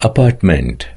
apartment.